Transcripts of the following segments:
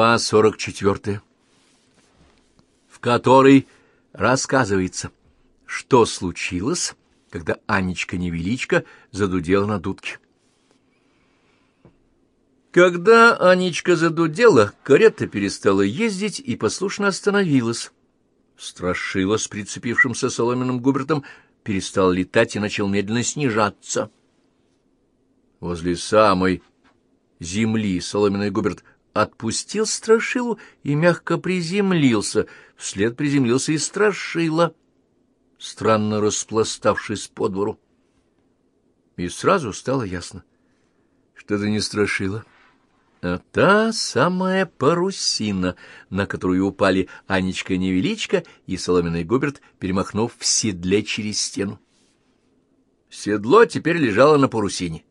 Глава 44, в которой рассказывается, что случилось, когда Анечка-невеличка задудела на дудке. Когда Анечка задудела, карета перестала ездить и послушно остановилась. Страшила с прицепившимся соломенным губертом перестал летать и начал медленно снижаться. Возле самой земли соломенный губерт отпустил страшилу и мягко приземлился. Вслед приземлился и страшила, странно распластавшись по двору. И сразу стало ясно, что это не страшила, а та самая парусина, на которую упали Анечка-невеличка и соломенный губерт, перемахнув в седле через стену. Седло теперь лежало на парусине,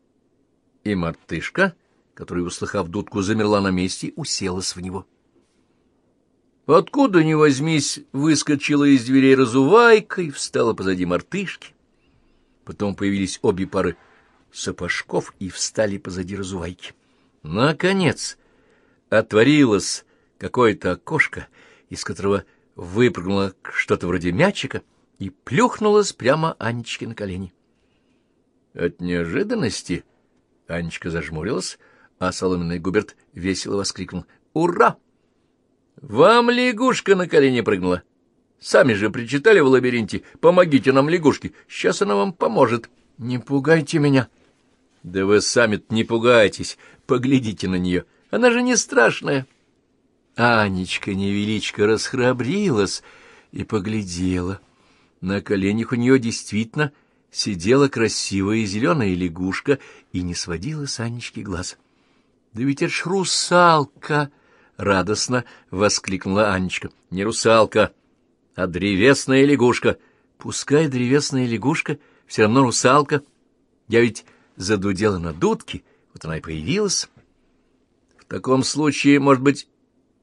и мартышка — которая, услыхав дудку, замерла на месте, уселась в него. Откуда ни возьмись, выскочила из дверей разувайка и встала позади мартышки. Потом появились обе пары сапожков и встали позади разувайки. Наконец отворилось какое-то окошко, из которого выпрыгнуло что-то вроде мячика и плюхнулось прямо Анечке на колени. От неожиданности Анечка зажмурилась, а соломенный Губерт весело воскликнул. «Ура! Вам лягушка на колени прыгнула! Сами же причитали в лабиринте. Помогите нам, лягушки, сейчас она вам поможет. Не пугайте меня!» «Да вы сами не пугайтесь, поглядите на нее, она же не страшная!» Анечка-невеличка расхрабрилась и поглядела. На коленях у нее действительно сидела красивая зеленая лягушка и не сводила с Анечки глаз. — Да ведь это ж русалка! — радостно воскликнула Анечка. — Не русалка, а древесная лягушка. Пускай древесная лягушка, все равно русалка. Я ведь задудела на дудке, вот она и появилась. — В таком случае, может быть,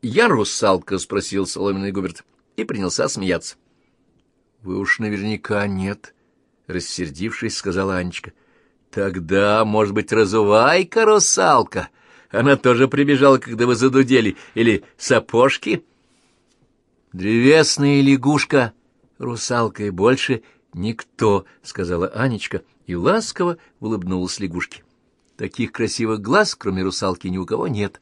я русалка? — спросил соломенный Губерт и принялся смеяться. — Вы уж наверняка нет, — рассердившись, сказала Анечка. — Тогда, может быть, разувайка русалка? — она тоже прибежала, когда вы задудели. Или сапожки? Древесная лягушка, русалка и больше никто, — сказала Анечка, и ласково улыбнулась лягушке. Таких красивых глаз, кроме русалки, ни у кого нет.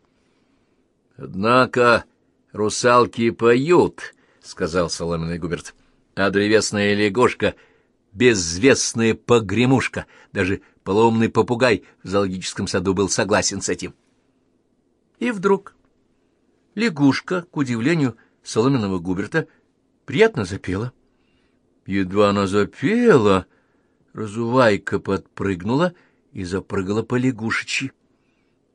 — Однако русалки поют, — сказал соломенный Губерт, — а древесная лягушка — безвестная погремушка. Даже поломный попугай в зоологическом саду был согласен с этим. — и вдруг лягушка, к удивлению соломенного Губерта, приятно запела. Едва она запела, разувайка подпрыгнула и запрыгала по лягушечи.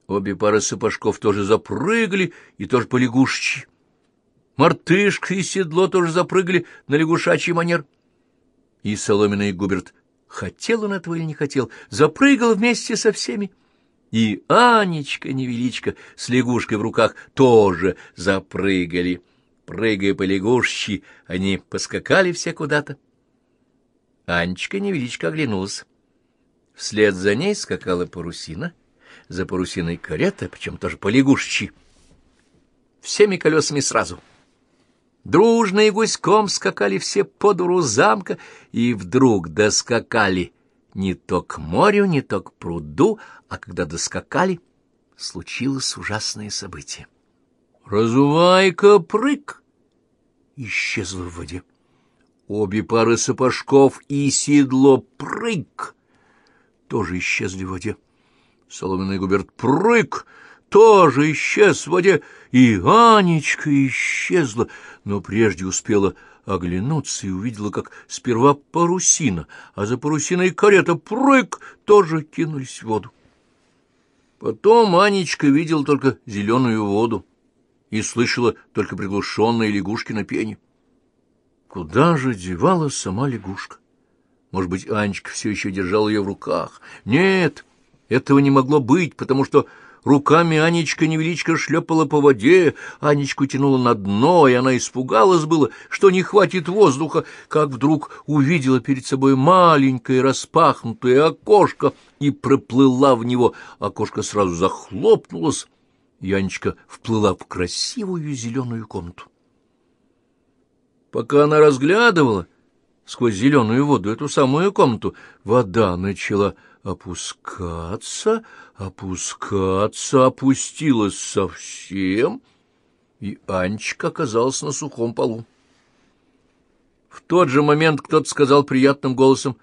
Обе пары сапожков тоже запрыгали и тоже по лягушечи. Мартышка и седло тоже запрыгали на лягушачий манер. И соломенный Губерт, хотел он этого или не хотел, запрыгал вместе со всеми. И Анечка-невеличка с лягушкой в руках тоже запрыгали. Прыгая по лягушечи, они поскакали все куда-то. Анечка-невеличка оглянулась. Вслед за ней скакала парусина, за парусиной карета, причем тоже по лягушечи. Всеми колесами сразу. Дружно и гуськом скакали все по дуру замка, и вдруг доскакали — не то к морю, не то к пруду, а когда доскакали, случилось ужасное событие. Разувайка прыг исчезла в воде. Обе пары сапожков и седло прыг тоже исчезли в воде. Соломенный губерт прыг тоже исчез в воде, и Анечка исчезла, но прежде успела оглянуться и увидела, как сперва парусина, а за парусиной карета прыг тоже кинулись в воду. Потом Анечка видела только зеленую воду и слышала только приглушенные лягушки на пене. Куда же девалась сама лягушка? Может быть, Анечка все еще держала ее в руках? Нет, этого не могло быть, потому что Руками Анечка невеличко шлепала по воде, Анечку тянула на дно, и она испугалась было, что не хватит воздуха, как вдруг увидела перед собой маленькое распахнутое окошко и проплыла в него. Окошко сразу захлопнулось, и Анечка вплыла в красивую зеленую комнату. Пока она разглядывала сквозь зеленую воду эту самую комнату, вода начала опускаться, опускаться, опустилась совсем, и Анечка оказалась на сухом полу. В тот же момент кто-то сказал приятным голосом,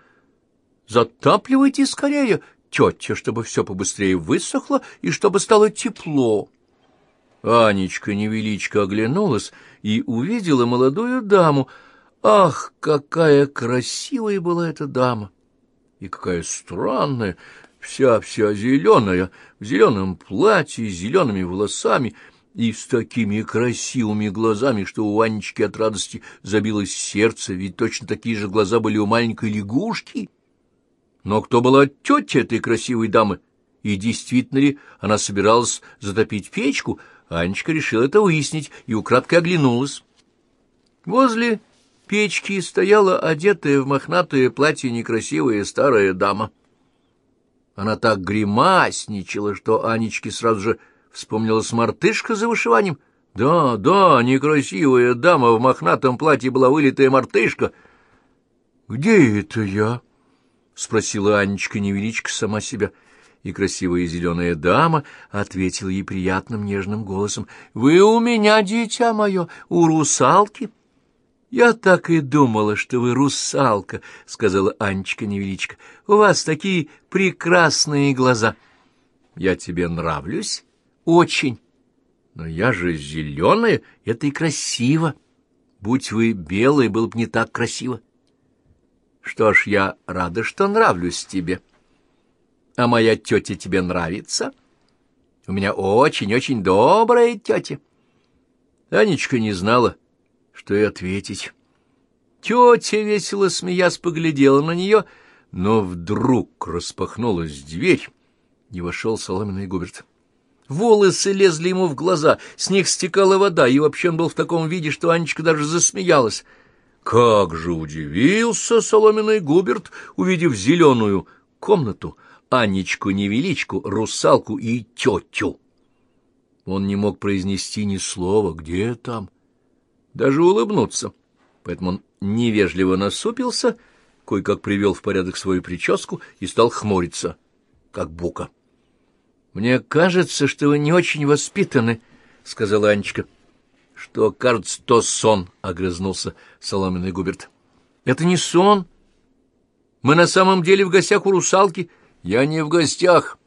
«Затапливайте скорее, тетя, чтобы все побыстрее высохло и чтобы стало тепло». Анечка-невеличка оглянулась и увидела молодую даму. Ах, какая красивая была эта дама! И какая странная, вся-вся зеленая, в зеленом платье, с зелеными волосами и с такими красивыми глазами, что у Анечки от радости забилось сердце, ведь точно такие же глаза были у маленькой лягушки. Но кто была тетя этой красивой дамы? И действительно ли она собиралась затопить печку — Анечка решила это выяснить и украдкой оглянулась. Возле печки стояла одетая в мохнатое платье некрасивая старая дама. Она так гримасничала, что Анечке сразу же вспомнилась мартышка за вышиванием. Да, да, некрасивая дама в мохнатом платье была вылитая мартышка. — Где это я? — спросила Анечка невеличко сама себя. — и красивая зеленая дама ответила ей приятным нежным голосом, «Вы у меня, дитя мое, у русалки». «Я так и думала, что вы русалка», — сказала Анечка невеличко. «У вас такие прекрасные глаза». «Я тебе нравлюсь?» «Очень». «Но я же зеленая, это и красиво. Будь вы белой, было бы не так красиво». «Что ж, я рада, что нравлюсь тебе». А моя тетя тебе нравится? У меня очень-очень добрая тетя. Анечка не знала, что и ответить. Тетя, весело смеясь, поглядела на нее, но вдруг распахнулась дверь, и вошел соломенный Губерт. Волосы лезли ему в глаза, с них стекала вода, и вообще он был в таком виде, что Анечка даже засмеялась. Как же удивился соломенный Губерт, увидев зеленую комнату, Анечку-невеличку, русалку и тетю. Он не мог произнести ни слова, где там, даже улыбнуться, поэтому он невежливо насупился, кое-как привел в порядок свою прическу и стал хмуриться, как бука. — Мне кажется, что вы не очень воспитаны, — сказала Анечка. — Что, кажется, то сон, — огрызнулся соломенный Губерт. — Это не сон. Мы на самом деле в гостях у русалки — я не в гостях.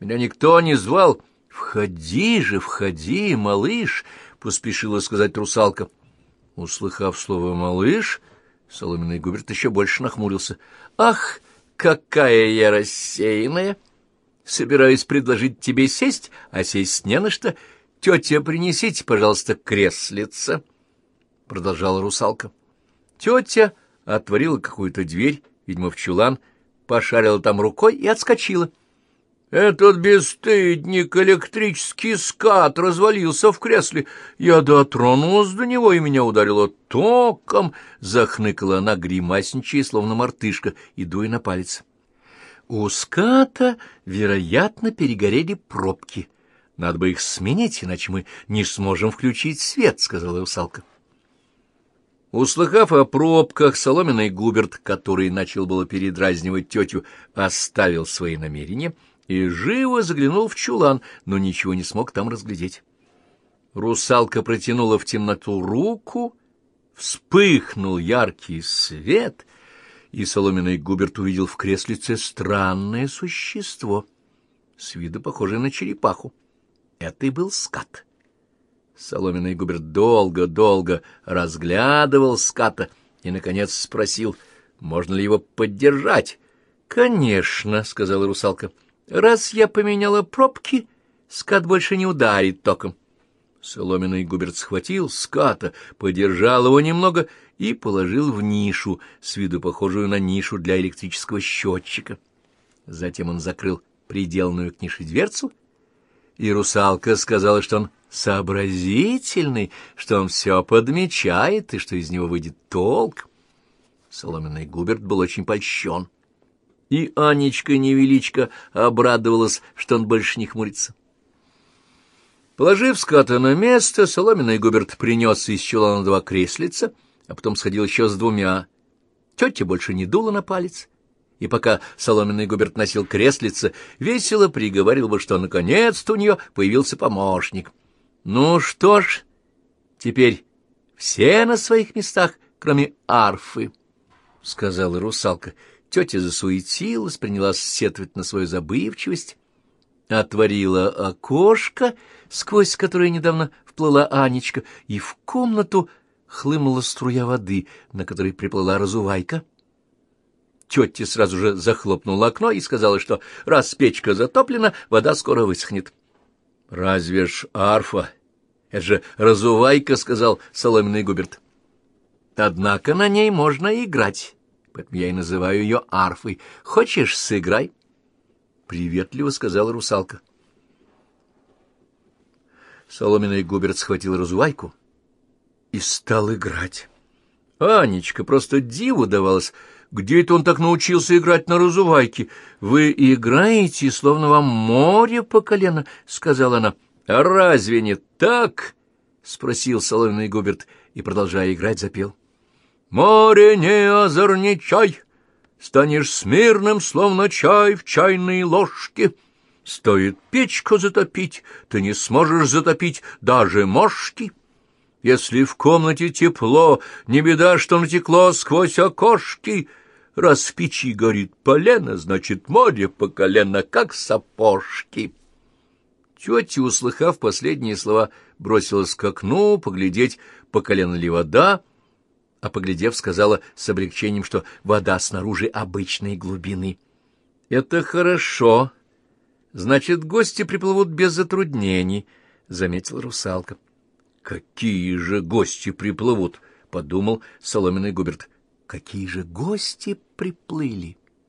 Меня никто не звал. Входи же, входи, малыш, — поспешила сказать русалка. Услыхав слово «малыш», соломенный Губерт еще больше нахмурился. «Ах, какая я рассеянная! Собираюсь предложить тебе сесть, а сесть не на что. Тетя, принесите, пожалуйста, креслица», — продолжала русалка. Тетя отворила какую-то дверь, видимо, в чулан, — пошарила там рукой и отскочила. Этот бесстыдник, электрический скат, развалился в кресле. Я дотронулась до него, и меня ударило током. Захныкала она, гримасничая, словно мартышка, и дуя на палец. У ската, вероятно, перегорели пробки. Надо бы их сменить, иначе мы не сможем включить свет, — сказала русалка. Услыхав о пробках, соломенный Губерт, который начал было передразнивать тетю, оставил свои намерения и живо заглянул в чулан, но ничего не смог там разглядеть. Русалка протянула в темноту руку, вспыхнул яркий свет, и соломенный Губерт увидел в креслице странное существо, с виду похожее на черепаху. Это и был скат. Соломенный Губерт долго-долго разглядывал ската и, наконец, спросил, можно ли его поддержать. — Конечно, — сказала русалка, — раз я поменяла пробки, скат больше не ударит током. Соломенный Губерт схватил ската, подержал его немного и положил в нишу, с виду похожую на нишу для электрического счетчика. Затем он закрыл приделанную к нише дверцу, и русалка сказала, что он сообразительный, что он все подмечает и что из него выйдет толк. Соломенный Губерт был очень польщен. И Анечка-невеличка обрадовалась, что он больше не хмурится. Положив ската на место, соломенный Губерт принес из чулана два креслица, а потом сходил еще с двумя. Тетя больше не дула на палец, и пока соломенный Губерт носил креслица, весело приговаривал бы, что наконец-то у нее появился помощник. Ну что ж, теперь все на своих местах, кроме арфы, — сказала русалка. Тетя засуетилась, принялась сетовать на свою забывчивость, отворила окошко, сквозь которое недавно вплыла Анечка, и в комнату хлынула струя воды, на которой приплыла разувайка. Тетя сразу же захлопнула окно и сказала, что раз печка затоплена, вода скоро высохнет. — Разве ж арфа? Это же разувайка, — сказал соломенный Губерт. — Однако на ней можно играть, поэтому я и называю ее арфой. Хочешь, сыграй? — приветливо сказала русалка. Соломенный Губерт схватил разувайку и стал играть. Анечка просто диву давалась. Где это он так научился играть на разувайке? Вы играете, словно вам море по колено, — сказала она. — А разве не так? — спросил соломенный Губерт и, продолжая играть, запел. — Море не озорничай, станешь смирным, словно чай в чайной ложке. Стоит печку затопить, ты не сможешь затопить даже мошки. Если в комнате тепло, не беда, что натекло сквозь окошки. Раз в печи горит полено, значит, море по колено, как сапожки. Тетя, услыхав последние слова, бросилась к окну поглядеть, по колено ли вода, а, поглядев, сказала с облегчением, что вода снаружи обычной глубины. — Это хорошо, Значит, гости приплывут без затруднений, — заметила русалка. — Какие же гости приплывут? — подумал соломенный Губерт. — Какие же гости приплыли? —